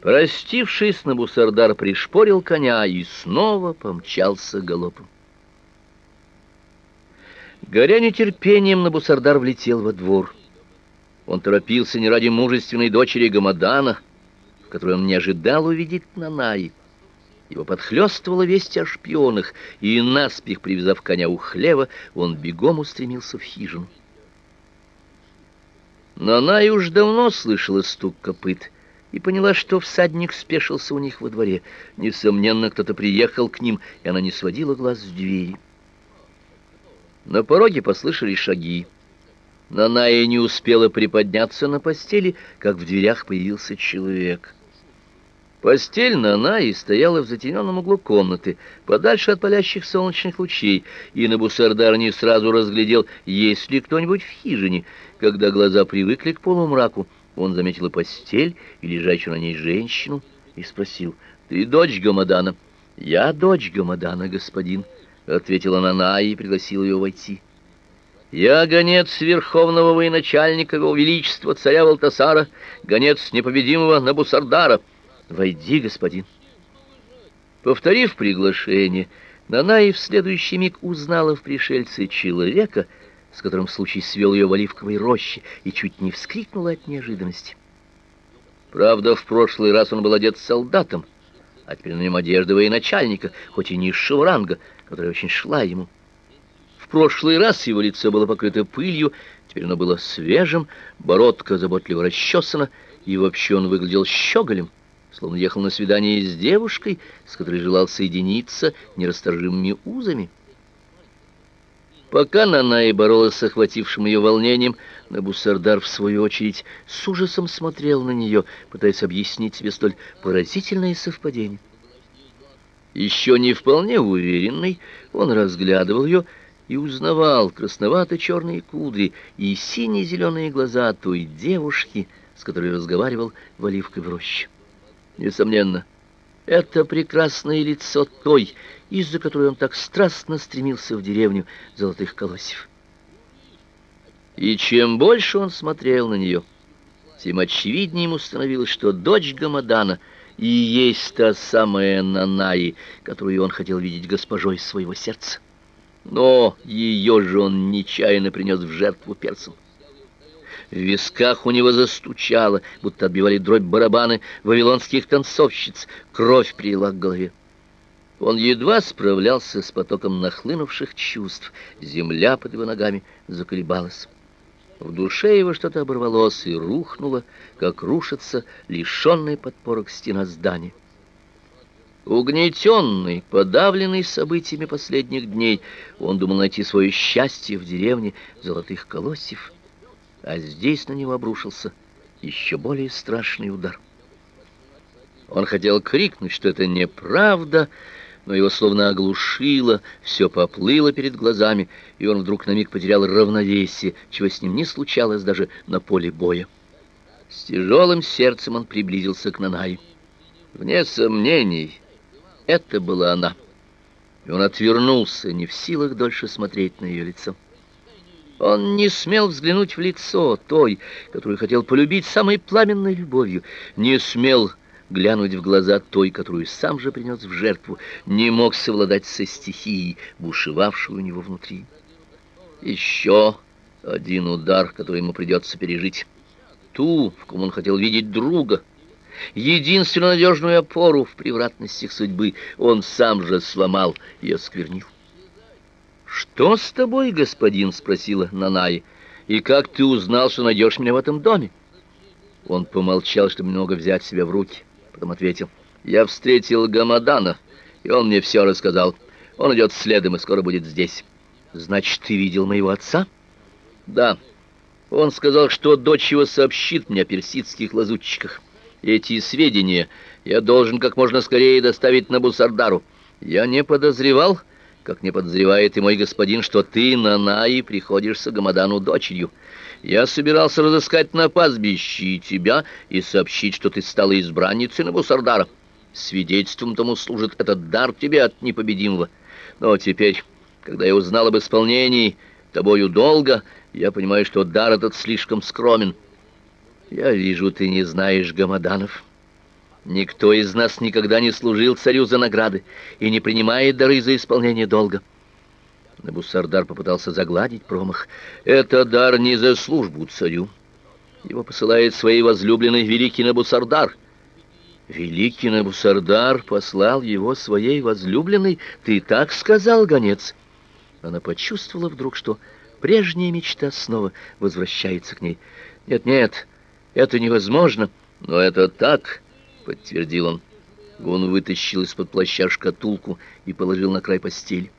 Простившись, Набусардар пришпорил коня и снова помчался галопом. Горя нетерпением, Набусардар влетел во двор. Он торопился не ради мужественной дочери Гамадана, в которой он не ожидал увидеть Нанаи. Его подхлёстывала весть о шпионах, и, наспех привязав коня у хлева, он бегом устремился в хижину. Нанай уж давно слышала стук копыт и поняла, что всадник спешился у них во дворе. Несомненно, кто-то приехал к ним, и она не сводила глаз с двери. На пороге послышались шаги. Наная не успела приподняться на постели, как в дверях появился человек. Постель Нанаи стояла в затененном углу комнаты, подальше от палящих солнечных лучей, и Набусардар не сразу разглядел, есть ли кто-нибудь в хижине. Когда глаза привыкли к полумраку, он заметил и постель, и лежащую на ней женщину, и спросил, «Ты дочь Гамадана?» «Я дочь Гамадана, господин», — ответила Нанаи и пригласила ее войти. «Я гонец верховного военачальника его величества царя Валтасара, гонец непобедимого Набусардара». «Войди, господин». Повторив приглашение, Нанаев в следующий миг узнала в пришельце человека, с которым случай свел ее в оливковой роще, и чуть не вскрикнула от неожиданности. Правда, в прошлый раз он был одет солдатом, а теперь на нем одежда военачальника, хоть и низшего ранга, которая очень шла ему. В прошлый раз его лицо было покрыто пылью, теперь оно было свежим, бородка заботливо расчесана, и вообще он выглядел щеголем словно ехал на свидание с девушкой, с которой желал соединиться нерасторжимыми узами. Пока Нанай боролась с охватившим ее волнением, Набусардар, в свою очередь, с ужасом смотрел на нее, пытаясь объяснить себе столь поразительное совпадение. Еще не вполне уверенный, он разглядывал ее и узнавал красновато-черные кудри и сине-зеленые глаза той девушки, с которой разговаривал в оливковой роще. Несомненно, это прекрасное лицо той, из-за которой он так страстно стремился в деревню Золотых Колосьев. И чем больше он смотрел на нее, тем очевиднее ему становилось, что дочь Гамадана и есть та самая Нанаи, которую он хотел видеть госпожой своего сердца. Но ее же он нечаянно принес в жертву перцам. В висках у него застучало, будто отбивали дробь барабаны вавилонских танцовщиц. Кровь прилила к голове. Он едва справлялся с потоком нахлынувших чувств. Земля под его ногами заколебалась. В душе его что-то оборвалось и рухнуло, как рушится лишенный подпорок стена здания. Угнетенный, подавленный событиями последних дней, он думал найти свое счастье в деревне Золотых Колосьев а здесь на него обрушился еще более страшный удар. Он хотел крикнуть, что это неправда, но его словно оглушило, все поплыло перед глазами, и он вдруг на миг потерял равновесие, чего с ним не случалось даже на поле боя. С тяжелым сердцем он приблизился к Нанай. Вне сомнений, это была она. И он отвернулся, не в силах дольше смотреть на ее лицо. Он не смел взглянуть в лицо той, которую хотел полюбить самой пламенной любовью, не смел глянуть в глаза той, которую сам же принес в жертву, не мог совладать со стихией, бушевавшей у него внутри. Еще один удар, который ему придется пережить. Ту, в ком он хотел видеть друга, единственную надежную опору в превратностях судьбы, он сам же сломал и осквернил. «Что с тобой, господин?» — спросила Нанай. «И как ты узнал, что найдешь меня в этом доме?» Он помолчал, чтобы немного взять себя в руки. Потом ответил. «Я встретил Гамадана, и он мне все рассказал. Он идет следом и скоро будет здесь». «Значит, ты видел моего отца?» «Да. Он сказал, что дочь его сообщит мне о персидских лазутчиках. Эти сведения я должен как можно скорее доставить на Бусардару. Я не подозревал...» как не подозревает и мой господин, что ты, Нанаи, приходишься Гамадану дочерью. Я собирался разыскать на пастбище тебя и сообщить, что ты стала избранницей Набусардара. Свидетельством тому служит этот дар тебе от непобедимого. Но теперь, когда я узнал об исполнении тобою долго, я понимаю, что дар этот слишком скромен. Я вижу, ты не знаешь Гамаданов». Никто из нас никогда не служил царю за награды и не принимает дары за исполнение долга. Набусардар попытался загладить промах. Это дар не за службу царю. Его посылает своей возлюбленной великий Набусардар. Великий Набусардар послал его своей возлюбленной, ты так сказал, гонец. Она почувствовала вдруг, что прежняя мечта снова возвращается к ней. Нет, нет, это невозможно, но это так, подтвердил он. Он вытащил из-под плаща шкатулку и положил на край постели.